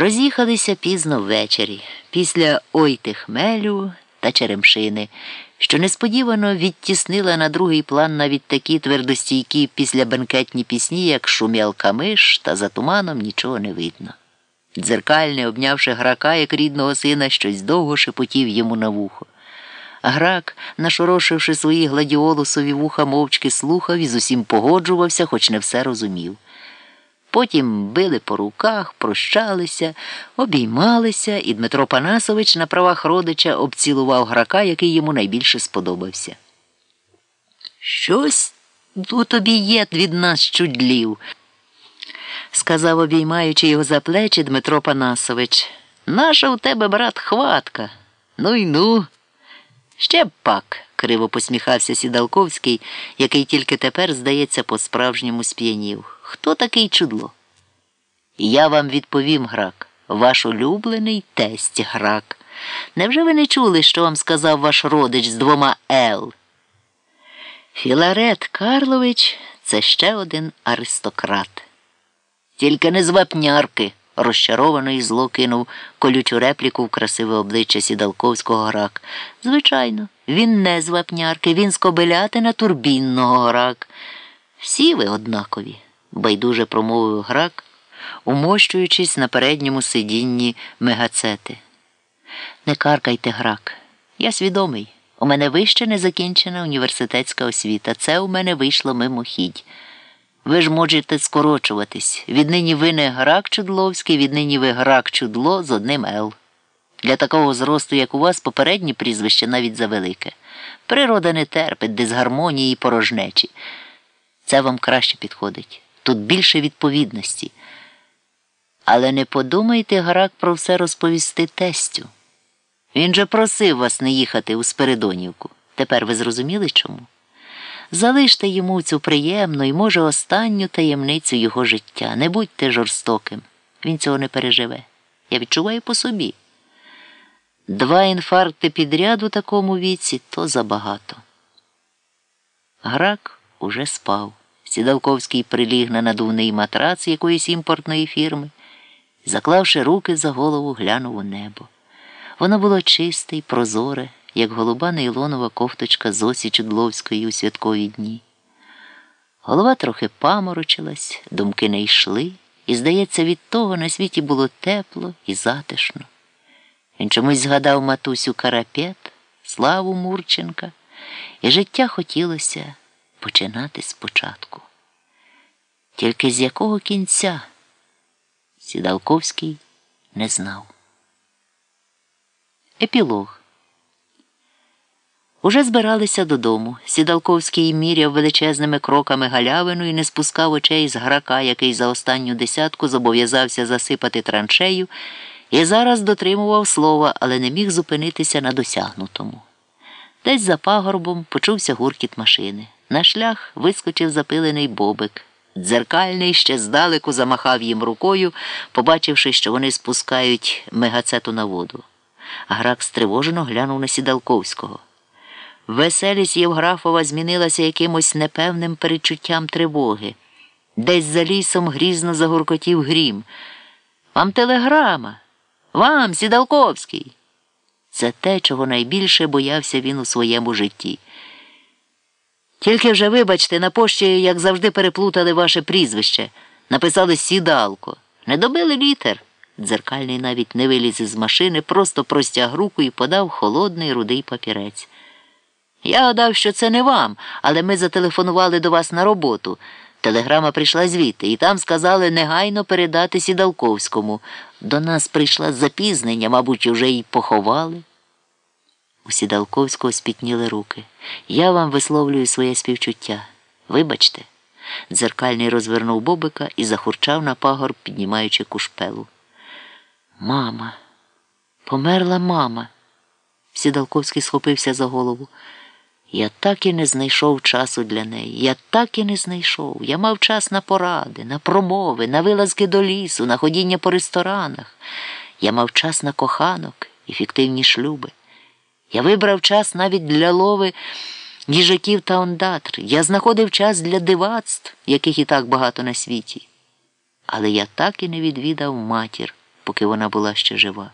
Роз'їхалися пізно ввечері, після ойти хмелю та черемшини, що несподівано відтіснила на другий план навіть такі твердостійкі після бенкетні пісні, як шум'ял камиш, та за туманом нічого не видно. Дзеркальне, обнявши грака, як рідного сина, щось довго шепотів йому на вухо. Грак, нашорошивши свої гладіолусові вуха, мовчки слухав і з усім погоджувався, хоч не все розумів. Потім били по руках, прощалися, обіймалися, і Дмитро Панасович на правах родича обцілував грака, який йому найбільше сподобався. Щось у тобі є від нас чудлів, сказав, обіймаючи його за плечі Дмитро Панасович. Наша у тебе, брат, хватка. Ну й ну. Ще б пак, криво посміхався Сідалковський, який тільки тепер, здається, по-справжньому сп'янів. Хто такий чудло? Я вам відповім, грак, ваш улюблений тесть грак. Невже ви не чули, що вам сказав ваш родич з двома Л? Філарет Карлович це ще один аристократ. Тільки не з вапнярки, розчаровано і зло кинув колючу репліку в красиве обличчя Сідалковського грак. Звичайно, він не з вапнярки, він з кобилятина турбінного грак. Всі ви однакові байдуже промовив грак, умощуючись на передньому сидінні мегацети. Не каркайте грак. Я свідомий. У мене вище не закінчена університетська освіта. Це у мене вийшло мимохідь. Ви ж можете скорочуватись. Віднині ви не грак Чудловський, віднині ви грак чудло з одним Л. Для такого зросту, як у вас, попереднє прізвище навіть завелике. Природа не терпить дисгармонії і порожнечі. Це вам краще підходить тут більше відповідності. Але не подумайте, грак, про все розповісти тестю. Він же просив вас не їхати у Спиридонівку. Тепер ви зрозуміли чому? Залиште йому цю приємну і, може, останню таємницю його життя. Не будьте жорстоким. Він цього не переживе. Я відчуваю по собі. Два інфаркти підряд у такому віці то забагато. Грак уже спав. Сідалковський приліг на надувний матрац якоїсь імпортної фірми, заклавши руки за голову, глянув у небо. Воно було чисте й прозоре, як голуба нейлонова кофточка Зосі Чудловської у святкові дні. Голова трохи паморочилась, думки не йшли, і, здається, від того на світі було тепло і затишно. Він чомусь згадав матусю Карапет, славу Мурченка, і життя хотілося починати спочатку. Тільки з якого кінця Сідалковський не знав. Епілог. Уже збиралися додому. Сідалковський міряв величезними кроками галявину і не спускав очей з грака, який за останню десятку зобов'язався засипати траншею, і зараз дотримував слова, але не міг зупинитися на досягнутому. Десь за пагорбом почувся гуркіт машини. На шлях вискочив запилений бобик. Дзеркальний ще здалеку замахав їм рукою, побачивши, що вони спускають мегацету на воду. Грак стривожено глянув на Сідалковського. Веселість Євграфова змінилася якимось непевним перечуттям тривоги. Десь за лісом грізно загуркотів грім. Вам телеграма, вам, Сідалковський. Це те, чого найбільше боявся він у своєму житті. Тільки вже, вибачте, на пошті, як завжди, переплутали ваше прізвище, написали сідалко. Не добили літер. Дзеркальний навіть не виліз із машини, просто простяг руку і подав холодний рудий папірець. Я гадав, що це не вам, але ми зателефонували до вас на роботу. Телеграма прийшла звідти, і там сказали негайно передати Сідалковському. До нас прийшла запізнення, мабуть, уже й поховали. У Сідалковського спітніли руки. Я вам висловлюю своє співчуття. Вибачте. Дзеркальний розвернув бобика і захурчав на пагор, піднімаючи кушпелу. Мама, померла мама. Сідалковський схопився за голову. Я так і не знайшов часу для неї. Я так і не знайшов. Я мав час на поради, на промови, на вилазки до лісу, на ходіння по ресторанах. Я мав час на коханок і фіктивні шлюби. Я вибрав час навіть для лови їжаків та ондатр. Я знаходив час для дивацтв, яких і так багато на світі. Але я так і не відвідав матір. поки вона була ще жива.